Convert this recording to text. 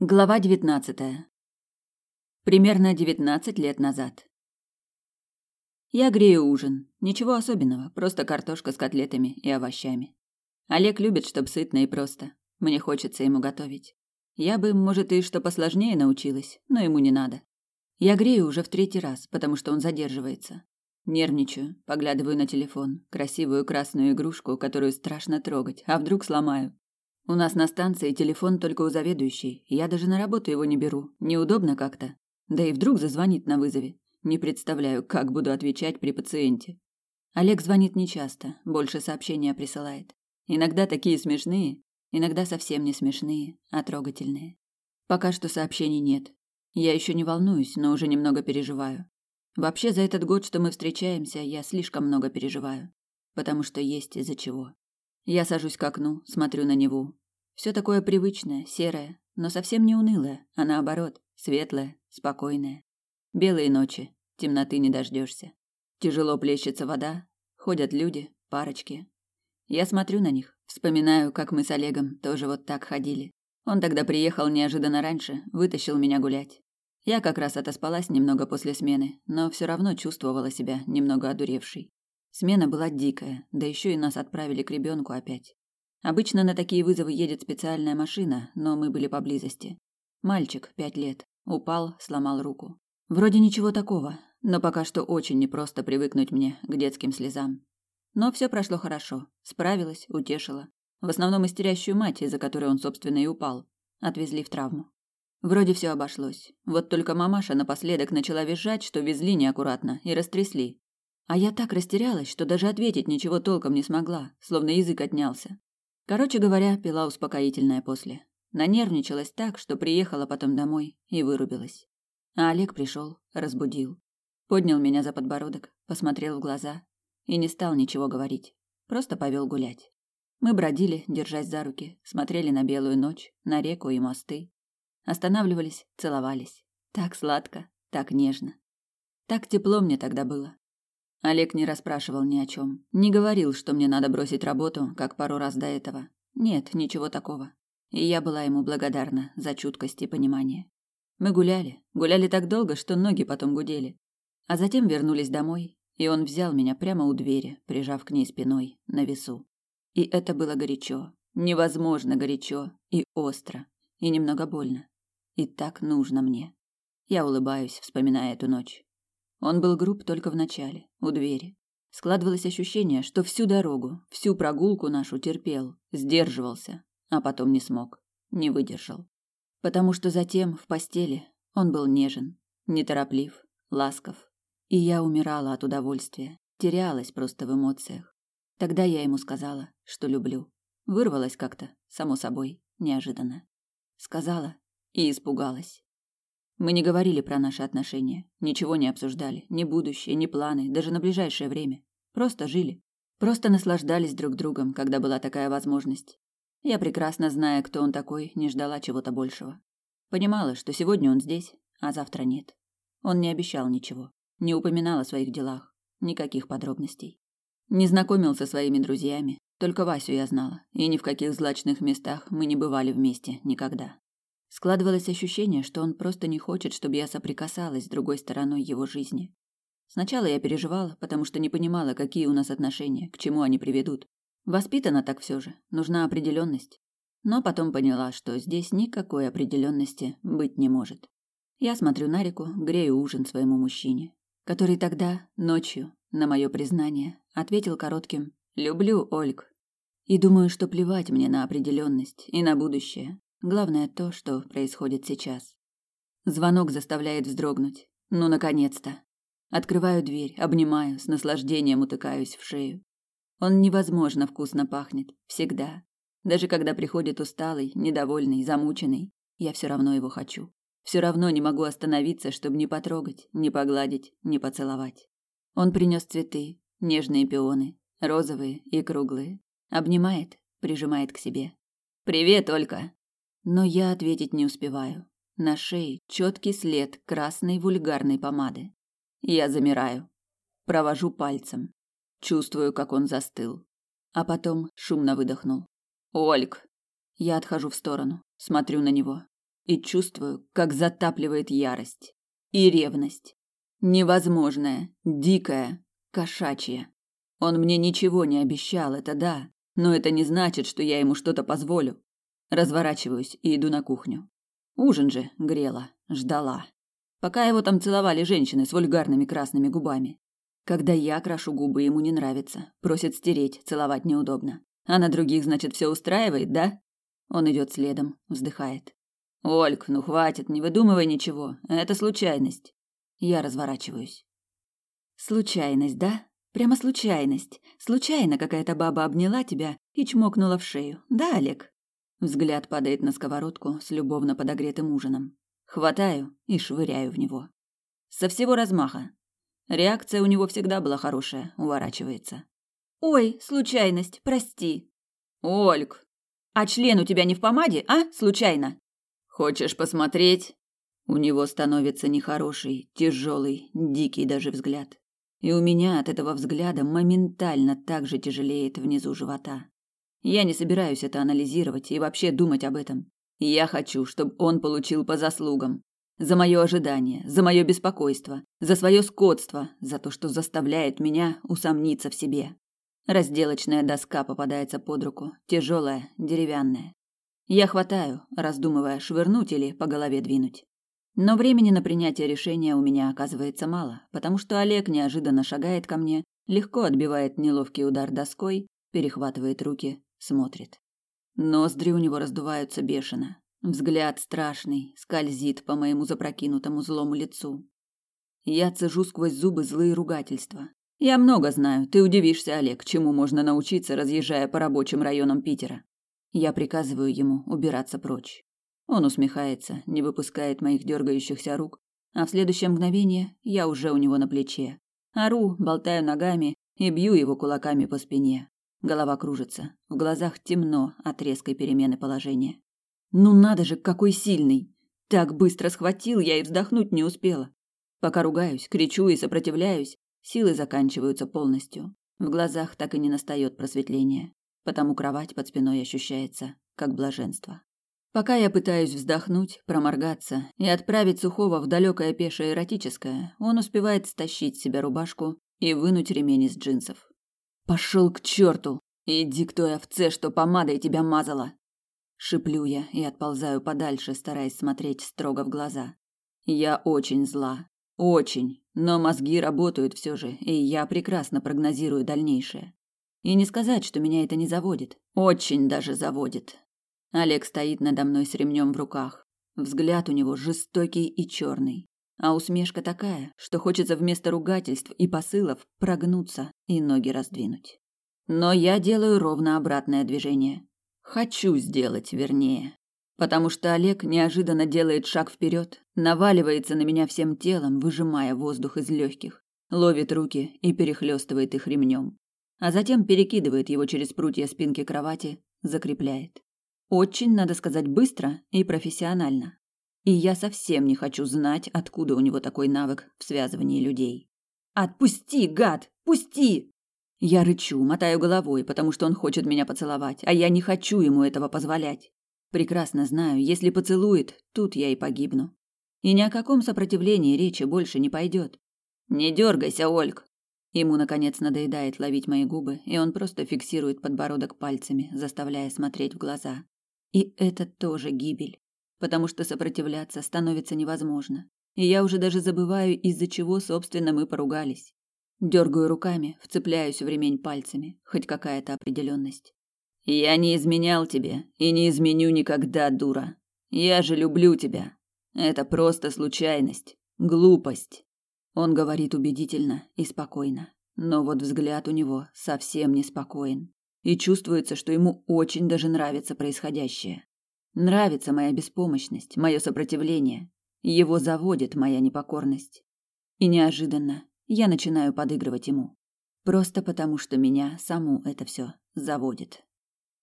Глава девятнадцатая. Примерно девятнадцать лет назад. Я грею ужин. Ничего особенного, просто картошка с котлетами и овощами. Олег любит, чтоб сытно и просто. Мне хочется ему готовить. Я бы, может, и что посложнее научилась, но ему не надо. Я грею уже в третий раз, потому что он задерживается. Нервничаю, поглядываю на телефон, красивую красную игрушку, которую страшно трогать, а вдруг сломаю. У нас на станции телефон только у заведующей. Я даже на работу его не беру. Неудобно как-то. Да и вдруг зазвонит на вызове. Не представляю, как буду отвечать при пациенте. Олег звонит нечасто, больше сообщения присылает. Иногда такие смешные, иногда совсем не смешные, а трогательные. Пока что сообщений нет. Я еще не волнуюсь, но уже немного переживаю. Вообще за этот год, что мы встречаемся, я слишком много переживаю, потому что есть из-за чего. Я сажусь к окну, смотрю на Неву. Все такое привычное, серое, но совсем не унылое, а наоборот, светлое, спокойное. Белые ночи, темноты не дождешься. Тяжело плещется вода, ходят люди, парочки. Я смотрю на них, вспоминаю, как мы с Олегом тоже вот так ходили. Он тогда приехал неожиданно раньше, вытащил меня гулять. Я как раз отоспалась немного после смены, но все равно чувствовала себя немного одуревшей. Смена была дикая, да еще и нас отправили к ребенку опять. Обычно на такие вызовы едет специальная машина, но мы были поблизости. Мальчик, пять лет, упал, сломал руку. Вроде ничего такого, но пока что очень непросто привыкнуть мне к детским слезам. Но все прошло хорошо, справилась, утешила. В основном истерящую мать, из-за которой он, собственно, и упал, отвезли в травму. Вроде все обошлось. Вот только мамаша напоследок начала визжать, что везли неаккуратно и растрясли. А я так растерялась, что даже ответить ничего толком не смогла, словно язык отнялся. Короче говоря, пила успокоительное после. Нанервничалась так, что приехала потом домой и вырубилась. А Олег пришел, разбудил. Поднял меня за подбородок, посмотрел в глаза и не стал ничего говорить. Просто повел гулять. Мы бродили, держась за руки, смотрели на белую ночь, на реку и мосты. Останавливались, целовались. Так сладко, так нежно. Так тепло мне тогда было. Олег не расспрашивал ни о чем, не говорил, что мне надо бросить работу, как пару раз до этого. Нет, ничего такого. И я была ему благодарна за чуткость и понимание. Мы гуляли, гуляли так долго, что ноги потом гудели. А затем вернулись домой, и он взял меня прямо у двери, прижав к ней спиной, на весу. И это было горячо, невозможно горячо и остро, и немного больно. И так нужно мне. Я улыбаюсь, вспоминая эту ночь. Он был груб только в начале, у двери. Складывалось ощущение, что всю дорогу, всю прогулку нашу терпел, сдерживался, а потом не смог, не выдержал. Потому что затем, в постели, он был нежен, нетороплив, ласков. И я умирала от удовольствия, терялась просто в эмоциях. Тогда я ему сказала, что люблю. Вырвалась как-то, само собой, неожиданно. Сказала и испугалась. Мы не говорили про наши отношения, ничего не обсуждали, ни будущее, ни планы, даже на ближайшее время. Просто жили. Просто наслаждались друг другом, когда была такая возможность. Я прекрасно зная, кто он такой, не ждала чего-то большего. Понимала, что сегодня он здесь, а завтра нет. Он не обещал ничего, не упоминал о своих делах, никаких подробностей. Не знакомился со своими друзьями, только Васю я знала, и ни в каких злачных местах мы не бывали вместе никогда. Складывалось ощущение, что он просто не хочет, чтобы я соприкасалась с другой стороной его жизни. Сначала я переживала, потому что не понимала, какие у нас отношения, к чему они приведут. Воспитана так все же, нужна определенность. Но потом поняла, что здесь никакой определенности быть не может. Я смотрю на реку, грею ужин своему мужчине, который тогда, ночью, на мое признание, ответил коротким «Люблю, Ольг». И думаю, что плевать мне на определенность и на будущее. Главное то, что происходит сейчас. Звонок заставляет вздрогнуть. Ну, наконец-то. Открываю дверь, обнимаю, с наслаждением утыкаюсь в шею. Он невозможно вкусно пахнет. Всегда. Даже когда приходит усталый, недовольный, замученный, я все равно его хочу. Все равно не могу остановиться, чтобы не потрогать, не погладить, не поцеловать. Он принес цветы, нежные пионы, розовые и круглые. Обнимает, прижимает к себе. «Привет, Олька!» Но я ответить не успеваю. На шее четкий след красной вульгарной помады. Я замираю. Провожу пальцем. Чувствую, как он застыл. А потом шумно выдохнул. «Ольг!» Я отхожу в сторону, смотрю на него. и чувствую, как затапливает ярость и ревность. Невозможная, дикая, кошачья. Он мне ничего не обещал, это да, но это не значит, что я ему что-то позволю. Разворачиваюсь и иду на кухню. Ужин же грела, ждала. Пока его там целовали женщины с вульгарными красными губами. Когда я крашу губы, ему не нравится. Просит стереть, целовать неудобно. А на других, значит, все устраивает, да? Он идет следом, вздыхает. Ольг, ну хватит, не выдумывай ничего. Это случайность. Я разворачиваюсь. Случайность, да? Прямо случайность. Случайно какая-то баба обняла тебя и чмокнула в шею. Да, Олег? Взгляд падает на сковородку с любовно подогретым ужином. Хватаю и швыряю в него. Со всего размаха. Реакция у него всегда была хорошая, уворачивается. «Ой, случайность, прости». «Ольг, а член у тебя не в помаде, а? Случайно?» «Хочешь посмотреть?» У него становится нехороший, тяжелый, дикий даже взгляд. И у меня от этого взгляда моментально так же тяжелеет внизу живота. Я не собираюсь это анализировать и вообще думать об этом. Я хочу, чтобы он получил по заслугам. За мое ожидание, за мое беспокойство, за свое скотство, за то, что заставляет меня усомниться в себе. Разделочная доска попадается под руку, тяжелая, деревянная. Я хватаю, раздумывая, швырнуть или по голове двинуть. Но времени на принятие решения у меня оказывается мало, потому что Олег неожиданно шагает ко мне, легко отбивает неловкий удар доской, перехватывает руки, смотрит. Ноздри у него раздуваются бешено. Взгляд страшный, скользит по моему запрокинутому злому лицу. Я цежу сквозь зубы злые ругательства. Я много знаю, ты удивишься, Олег, чему можно научиться, разъезжая по рабочим районам Питера. Я приказываю ему убираться прочь. Он усмехается, не выпускает моих дергающихся рук, а в следующее мгновение я уже у него на плече. Ору, болтаю ногами и бью его кулаками по спине. Голова кружится, в глазах темно от резкой перемены положения. Ну надо же, какой сильный! Так быстро схватил, я и вздохнуть не успела. Пока ругаюсь, кричу и сопротивляюсь, силы заканчиваются полностью. В глазах так и не настает просветление, потому кровать под спиной ощущается как блаженство. Пока я пытаюсь вздохнуть, проморгаться и отправить Сухого в далекое пешее эротическое, он успевает стащить с себя рубашку и вынуть ремень из джинсов. Пошел к черту! Иди к той овце, что помадой тебя мазала! Шиплю я и отползаю подальше, стараясь смотреть строго в глаза. Я очень зла. Очень. Но мозги работают все же, и я прекрасно прогнозирую дальнейшее. И не сказать, что меня это не заводит. Очень даже заводит. Олег стоит надо мной с ремнем в руках. Взгляд у него жестокий и черный а усмешка такая, что хочется вместо ругательств и посылов прогнуться и ноги раздвинуть. Но я делаю ровно обратное движение. Хочу сделать, вернее. Потому что Олег неожиданно делает шаг вперед, наваливается на меня всем телом, выжимая воздух из легких, ловит руки и перехлестывает их ремнем, а затем перекидывает его через прутья спинки кровати, закрепляет. Очень, надо сказать, быстро и профессионально. И я совсем не хочу знать, откуда у него такой навык в связывании людей. «Отпусти, гад! Пусти!» Я рычу, мотаю головой, потому что он хочет меня поцеловать, а я не хочу ему этого позволять. Прекрасно знаю, если поцелует, тут я и погибну. И ни о каком сопротивлении речи больше не пойдет. «Не дергайся, Ольг!» Ему, наконец, надоедает ловить мои губы, и он просто фиксирует подбородок пальцами, заставляя смотреть в глаза. И это тоже гибель потому что сопротивляться становится невозможно. И я уже даже забываю, из-за чего, собственно, мы поругались. Дергаю руками, вцепляюсь в ремень пальцами, хоть какая-то определенность. Я не изменял тебе и не изменю никогда, дура. Я же люблю тебя. Это просто случайность, глупость. Он говорит убедительно и спокойно, но вот взгляд у него совсем не спокоен, и чувствуется, что ему очень даже нравится происходящее. Нравится моя беспомощность, мое сопротивление. Его заводит моя непокорность. И неожиданно я начинаю подыгрывать ему. Просто потому, что меня саму это все заводит.